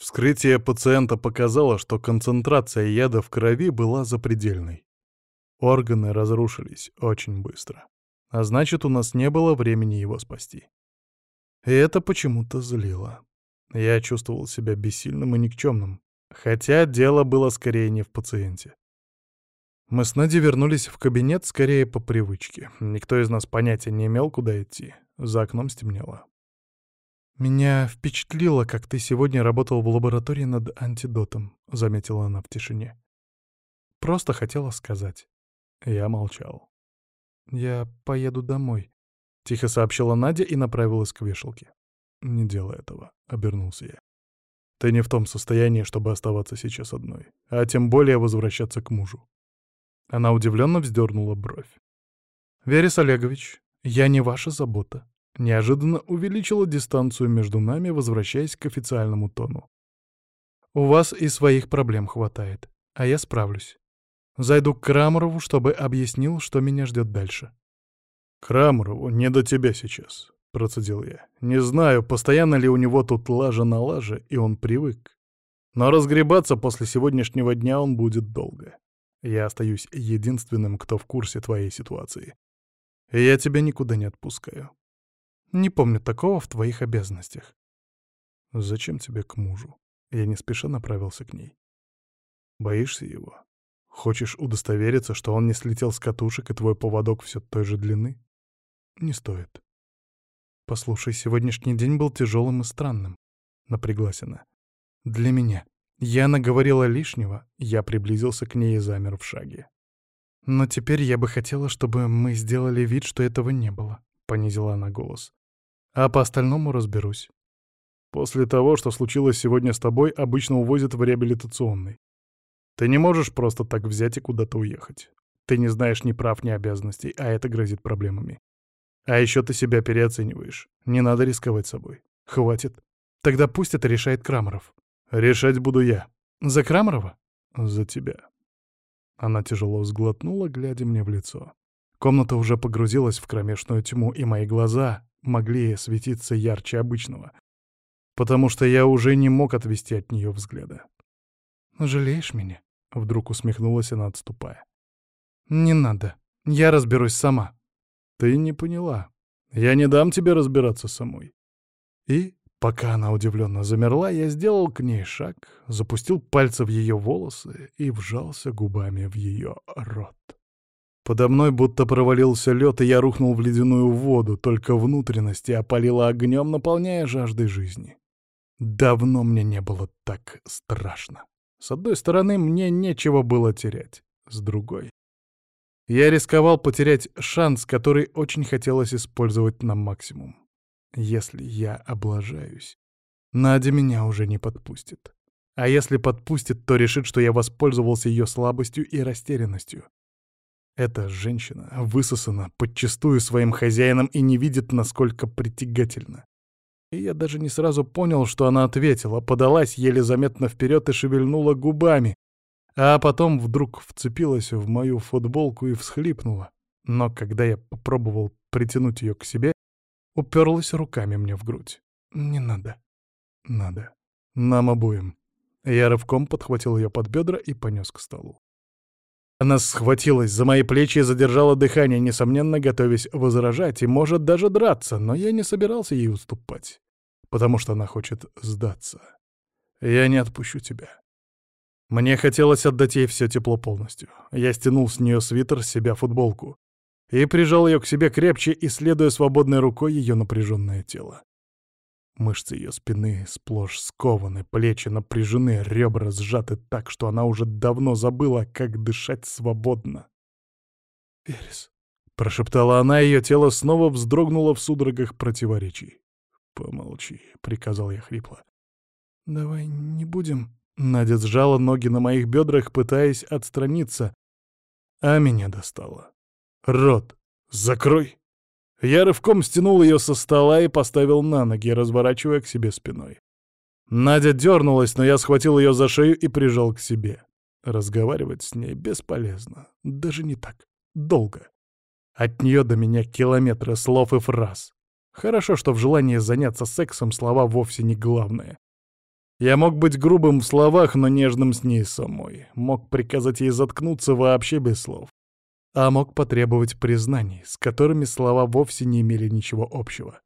Вскрытие пациента показало, что концентрация яда в крови была запредельной. Органы разрушились очень быстро. А значит, у нас не было времени его спасти. И это почему-то злило. Я чувствовал себя бессильным и никчемным, хотя дело было скорее не в пациенте. Мы с Надей вернулись в кабинет скорее по привычке. Никто из нас понятия не имел, куда идти. За окном стемнело. «Меня впечатлило, как ты сегодня работал в лаборатории над антидотом», — заметила она в тишине. «Просто хотела сказать». Я молчал. «Я поеду домой», — тихо сообщила Надя и направилась к вешалке. «Не делай этого», — обернулся я. «Ты не в том состоянии, чтобы оставаться сейчас одной, а тем более возвращаться к мужу». Она удивленно вздернула бровь. «Верес Олегович, я не ваша забота неожиданно увеличила дистанцию между нами, возвращаясь к официальному тону. «У вас и своих проблем хватает, а я справлюсь. Зайду к Крамарову, чтобы объяснил, что меня ждет дальше». «Крамарову не до тебя сейчас», — процедил я. «Не знаю, постоянно ли у него тут лажа на лаже, и он привык. Но разгребаться после сегодняшнего дня он будет долго. Я остаюсь единственным, кто в курсе твоей ситуации. И я тебя никуда не отпускаю. Не помню такого в твоих обязанностях. Зачем тебе к мужу? Я не спеша направился к ней. Боишься его? Хочешь удостовериться, что он не слетел с катушек и твой поводок все той же длины? Не стоит. Послушай, сегодняшний день был тяжелым и странным. Напряглась она. Для меня. Я наговорила лишнего, я приблизился к ней и замер в шаге. Но теперь я бы хотела, чтобы мы сделали вид, что этого не было, понизила она голос. А по остальному разберусь. После того, что случилось сегодня с тобой, обычно увозят в реабилитационный. Ты не можешь просто так взять и куда-то уехать. Ты не знаешь ни прав, ни обязанностей, а это грозит проблемами. А еще ты себя переоцениваешь. Не надо рисковать собой. Хватит. Тогда пусть это решает Крамаров. Решать буду я. За Крамарова? За тебя. Она тяжело сглотнула, глядя мне в лицо. Комната уже погрузилась в кромешную тьму, и мои глаза, могли светиться ярче обычного, потому что я уже не мог отвести от нее взгляда. «Жалеешь меня?» — вдруг усмехнулась она, отступая. «Не надо. Я разберусь сама». «Ты не поняла. Я не дам тебе разбираться самой». И, пока она удивленно замерла, я сделал к ней шаг, запустил пальцы в ее волосы и вжался губами в ее рот. Подо мной будто провалился лед, и я рухнул в ледяную воду, только внутренности опалило огнем, наполняя жаждой жизни. Давно мне не было так страшно. С одной стороны, мне нечего было терять. С другой... Я рисковал потерять шанс, который очень хотелось использовать на максимум. Если я облажаюсь, Надя меня уже не подпустит. А если подпустит, то решит, что я воспользовался ее слабостью и растерянностью. Эта женщина высосана подчистую своим хозяином и не видит, насколько притягательна. И я даже не сразу понял, что она ответила, подалась еле заметно вперед и шевельнула губами, а потом вдруг вцепилась в мою футболку и всхлипнула. Но когда я попробовал притянуть ее к себе, уперлась руками мне в грудь. «Не надо». «Надо. Нам обоим». Я рывком подхватил ее под бедра и понес к столу. Она схватилась за мои плечи и задержала дыхание, несомненно, готовясь возражать и, может, даже драться, но я не собирался ей уступать, потому что она хочет сдаться. Я не отпущу тебя. Мне хотелось отдать ей все тепло полностью. Я стянул с нее свитер, с себя футболку и прижал ее к себе крепче, исследуя свободной рукой ее напряженное тело. Мышцы ее спины сплошь скованы, плечи напряжены, ребра сжаты так, что она уже давно забыла, как дышать свободно. «Верес», — прошептала она, ее тело снова вздрогнуло в судорогах противоречий. «Помолчи», — приказал я хрипло. «Давай не будем...» Надя сжала ноги на моих бедрах, пытаясь отстраниться, а меня достала. «Рот, закрой!» Я рывком стянул ее со стола и поставил на ноги, разворачивая к себе спиной. Надя дернулась, но я схватил ее за шею и прижал к себе. Разговаривать с ней бесполезно. Даже не так. Долго. От нее до меня километры слов и фраз. Хорошо, что в желании заняться сексом слова вовсе не главное. Я мог быть грубым в словах, но нежным с ней самой. Мог приказать ей заткнуться вообще без слов. А мог потребовать признаний, с которыми слова вовсе не имели ничего общего.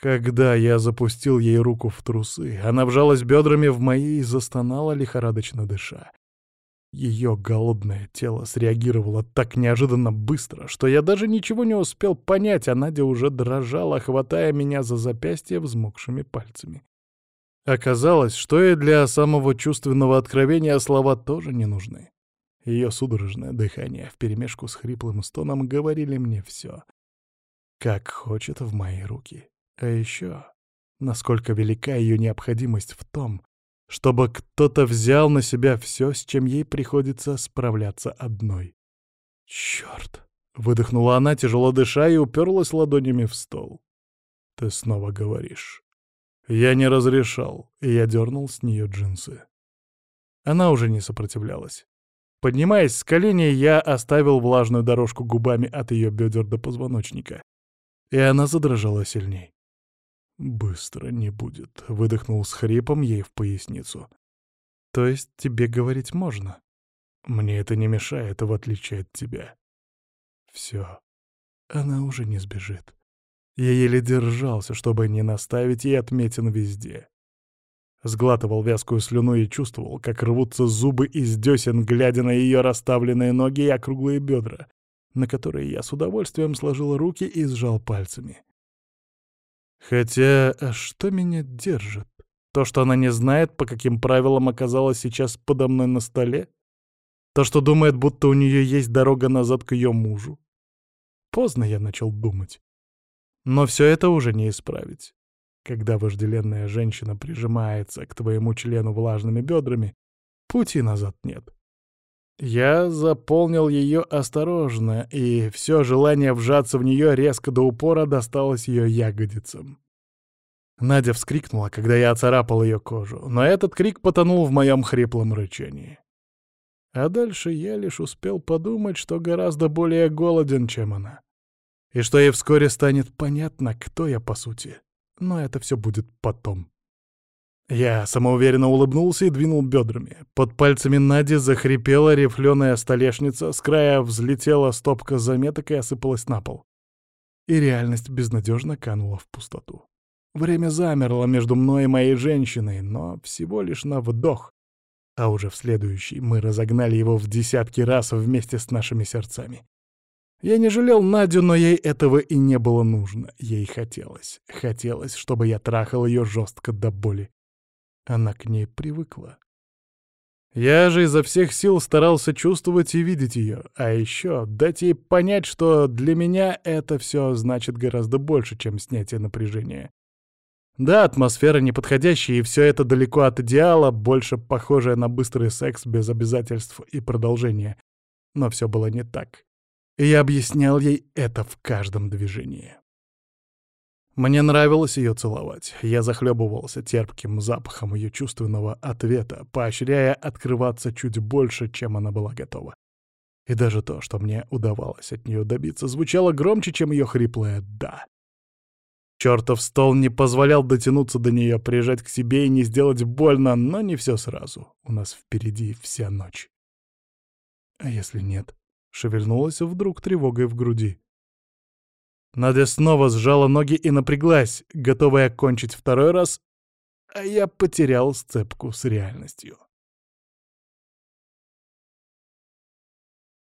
Когда я запустил ей руку в трусы, она вжалась бедрами в мои и застонала, лихорадочно дыша. Ее голодное тело среагировало так неожиданно быстро, что я даже ничего не успел понять, а Надя уже дрожала, хватая меня за запястье взмокшими пальцами. Оказалось, что и для самого чувственного откровения слова тоже не нужны. Ее судорожное дыхание вперемешку с хриплым стоном говорили мне все. Как хочет в мои руки. А еще, насколько велика ее необходимость в том, чтобы кто-то взял на себя все, с чем ей приходится справляться одной. «Черт!» — выдохнула она, тяжело дыша, и уперлась ладонями в стол. «Ты снова говоришь». Я не разрешал, и я дернул с нее джинсы. Она уже не сопротивлялась. Поднимаясь с коленей, я оставил влажную дорожку губами от ее бедер до позвоночника, и она задрожала сильней. «Быстро не будет», — выдохнул с хрипом ей в поясницу. «То есть тебе говорить можно?» «Мне это не мешает, в отличие от тебя». «Все. Она уже не сбежит. Я еле держался, чтобы не наставить ей отметин везде. Сглатывал вязкую слюну и чувствовал, как рвутся зубы из десен, глядя на ее расставленные ноги и округлые бедра, на которые я с удовольствием сложил руки и сжал пальцами. Хотя, а что меня держит? То, что она не знает, по каким правилам оказалась сейчас подо мной на столе? То, что думает, будто у нее есть дорога назад к ее мужу? Поздно я начал думать. Но все это уже не исправить. Когда вожделенная женщина прижимается к твоему члену влажными бедрами, пути назад нет. Я заполнил ее осторожно, и все желание вжаться в нее резко до упора досталось ее ягодицам. Надя вскрикнула, когда я оцарапал ее кожу, но этот крик потонул в моем хриплом рычании. А дальше я лишь успел подумать, что гораздо более голоден, чем она. И что ей вскоре станет понятно, кто я по сути. Но это все будет потом. Я самоуверенно улыбнулся и двинул бедрами. Под пальцами Нади захрипела рифленая столешница, с края взлетела стопка заметок и осыпалась на пол. И реальность безнадежно канула в пустоту. Время замерло между мной и моей женщиной, но всего лишь на вдох. А уже в следующий мы разогнали его в десятки раз вместе с нашими сердцами. Я не жалел Надю, но ей этого и не было нужно. Ей хотелось. Хотелось, чтобы я трахал ее жестко до боли. Она к ней привыкла. Я же изо всех сил старался чувствовать и видеть ее, а еще дать ей понять, что для меня это все значит гораздо больше, чем снятие напряжения. Да, атмосфера неподходящая, и все это далеко от идеала, больше похожее на быстрый секс без обязательств и продолжения. Но все было не так. И я объяснял ей это в каждом движении. Мне нравилось ее целовать. Я захлебывался терпким запахом ее чувственного ответа, поощряя открываться чуть больше, чем она была готова. И даже то, что мне удавалось от нее добиться, звучало громче, чем ее хриплое «да». Чертов стол не позволял дотянуться до нее, прижать к себе и не сделать больно, но не все сразу. У нас впереди вся ночь. А если нет? Шевельнулась вдруг тревогой в груди. Надя снова сжала ноги и напряглась, готовая кончить второй раз, а я потерял сцепку с реальностью.